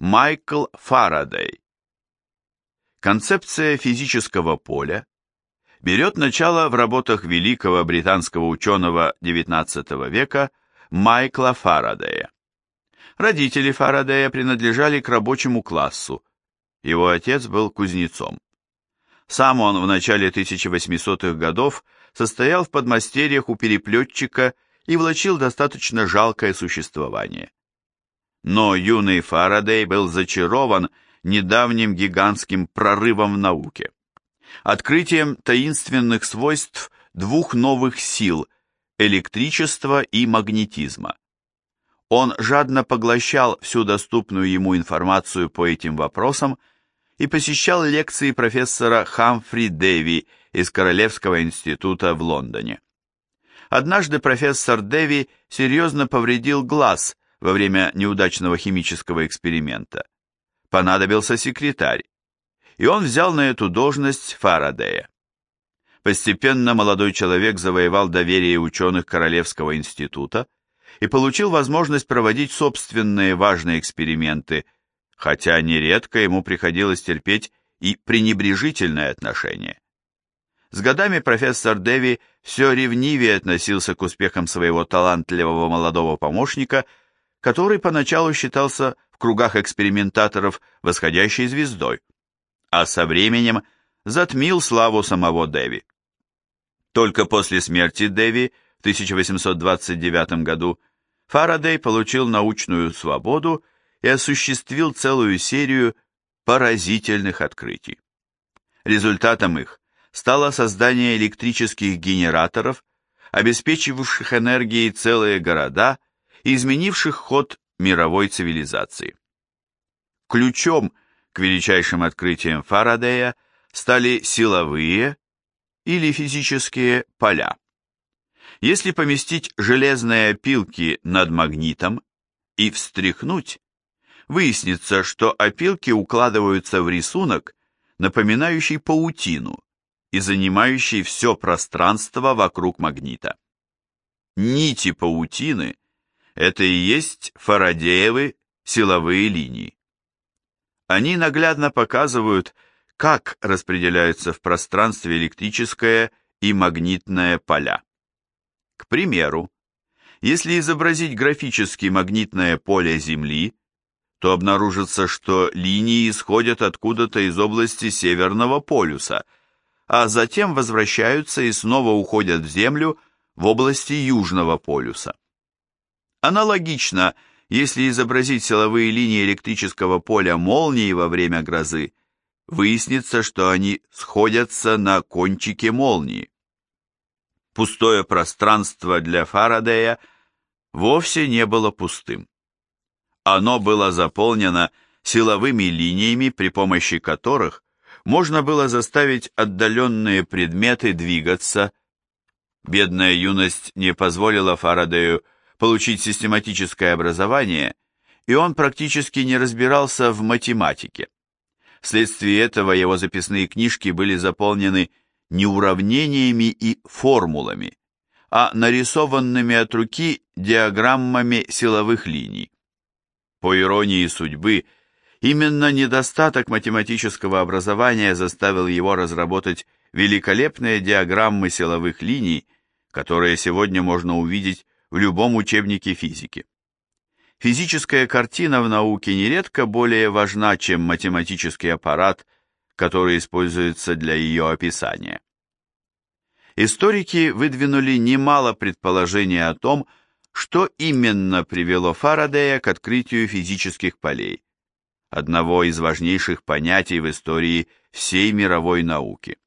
Майкл Фарадей. Концепция физического поля берет начало в работах великого британского ученого XIX века Майкла Фарадея. Родители Фарадея принадлежали к рабочему классу. Его отец был кузнецом. Сам он в начале 1800-х годов состоял в подмастерьях у переплетчика и влачил достаточно жалкое существование. Но юный Фарадей был зачарован недавним гигантским прорывом в науке. Открытием таинственных свойств двух новых сил – электричества и магнетизма. Он жадно поглощал всю доступную ему информацию по этим вопросам и посещал лекции профессора Хамфри Дэви из Королевского института в Лондоне. Однажды профессор Дэви серьезно повредил глаз во время неудачного химического эксперимента. Понадобился секретарь, и он взял на эту должность Фарадея. Постепенно молодой человек завоевал доверие ученых Королевского института и получил возможность проводить собственные важные эксперименты, хотя нередко ему приходилось терпеть и пренебрежительное отношение. С годами профессор Дэви все ревнивее относился к успехам своего талантливого молодого помощника, который поначалу считался в кругах экспериментаторов восходящей звездой, а со временем затмил славу самого Дэви. Только после смерти Дэви в 1829 году Фарадей получил научную свободу и осуществил целую серию поразительных открытий. Результатом их стало создание электрических генераторов, обеспечивавших энергией целые города изменивших ход мировой цивилизации. Ключом к величайшим открытиям Фарадея стали силовые или физические поля. Если поместить железные опилки над магнитом и встряхнуть, выяснится, что опилки укладываются в рисунок, напоминающий паутину и занимающий все пространство вокруг магнита. Нити паутины – это и есть Фарадеевы силовые линии. Они наглядно показывают, как распределяются в пространстве электрическое и магнитное поля. К примеру, если изобразить графически магнитное поле Земли, то обнаружится, что линии исходят откуда-то из области Северного полюса, а затем возвращаются и снова уходят в Землю в области Южного полюса. Аналогично, если изобразить силовые линии электрического поля молнии во время грозы, выяснится, что они сходятся на кончике молнии. Пустое пространство для Фарадея вовсе не было пустым. Оно было заполнено силовыми линиями, при помощи которых можно было заставить отдаленные предметы двигаться. Бедная юность не позволила Фарадею получить систематическое образование, и он практически не разбирался в математике. Вследствие этого его записные книжки были заполнены не уравнениями и формулами, а нарисованными от руки диаграммами силовых линий. По иронии судьбы, именно недостаток математического образования заставил его разработать великолепные диаграммы силовых линий, которые сегодня можно увидеть в любом учебнике физики. Физическая картина в науке нередко более важна, чем математический аппарат, который используется для ее описания. Историки выдвинули немало предположений о том, что именно привело Фарадея к открытию физических полей, одного из важнейших понятий в истории всей мировой науки.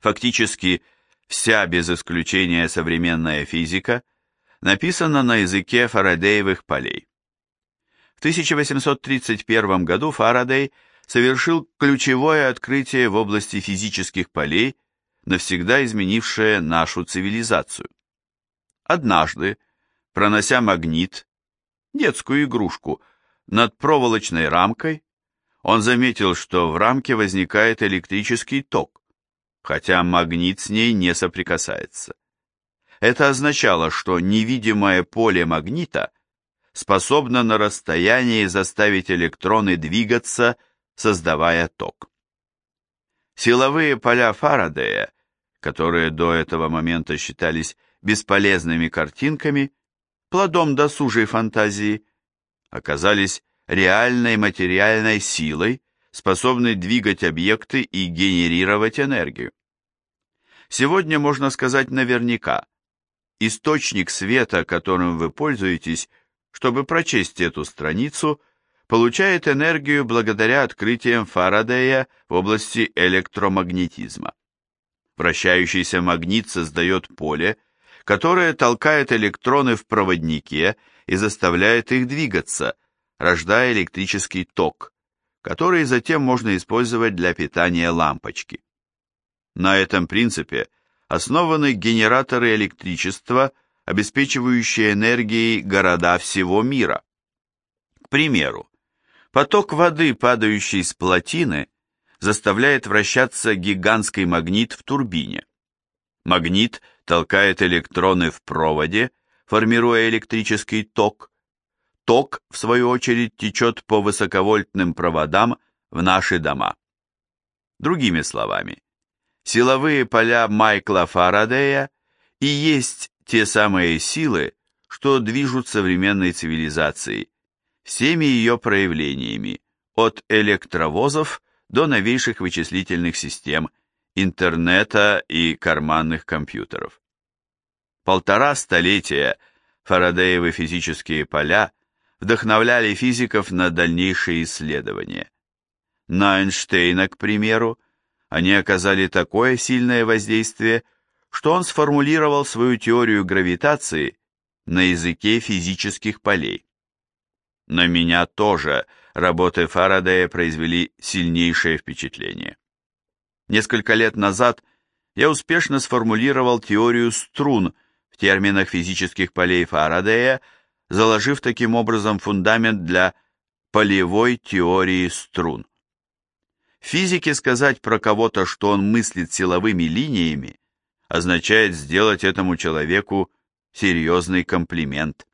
Фактически, вся без исключения современная физика – написано на языке фарадеевых полей. В 1831 году Фарадей совершил ключевое открытие в области физических полей, навсегда изменившее нашу цивилизацию. Однажды, пронося магнит, детскую игрушку, над проволочной рамкой, он заметил, что в рамке возникает электрический ток, хотя магнит с ней не соприкасается. Это означало, что невидимое поле магнита способна на расстоянии заставить электроны двигаться, создавая ток. Силовые поля Фарадея, которые до этого момента считались бесполезными картинками, плодом досужей фантазии, оказались реальной материальной силой, способной двигать объекты и генерировать энергию. Сегодня можно сказать наверняка, источник света, которым вы пользуетесь, чтобы прочесть эту страницу, получает энергию благодаря открытиям Фарадея в области электромагнетизма. Вращающийся магнит создает поле, которое толкает электроны в проводнике и заставляет их двигаться, рождая электрический ток, который затем можно использовать для питания лампочки. На этом принципе основаны генераторы электричества, обеспечивающие энергией города всего мира. К примеру, поток воды, падающий с плотины, заставляет вращаться гигантский магнит в турбине. Магнит толкает электроны в проводе, формируя электрический ток. Ток, в свою очередь, течет по высоковольтным проводам в наши дома. Другими словами, Силовые поля Майкла Фарадея и есть те самые силы, что движут современной цивилизацией, всеми ее проявлениями, от электровозов до новейших вычислительных систем, интернета и карманных компьютеров. Полтора столетия Фарадеевы физические поля вдохновляли физиков на дальнейшие исследования. На Эйнштейна, к примеру, они оказали такое сильное воздействие, что он сформулировал свою теорию гравитации на языке физических полей. На меня тоже работы Фарадея произвели сильнейшее впечатление. Несколько лет назад я успешно сформулировал теорию струн в терминах физических полей Фарадея, заложив таким образом фундамент для полевой теории струн. Физике сказать про кого-то, что он мыслит силовыми линиями, означает сделать этому человеку серьезный комплимент.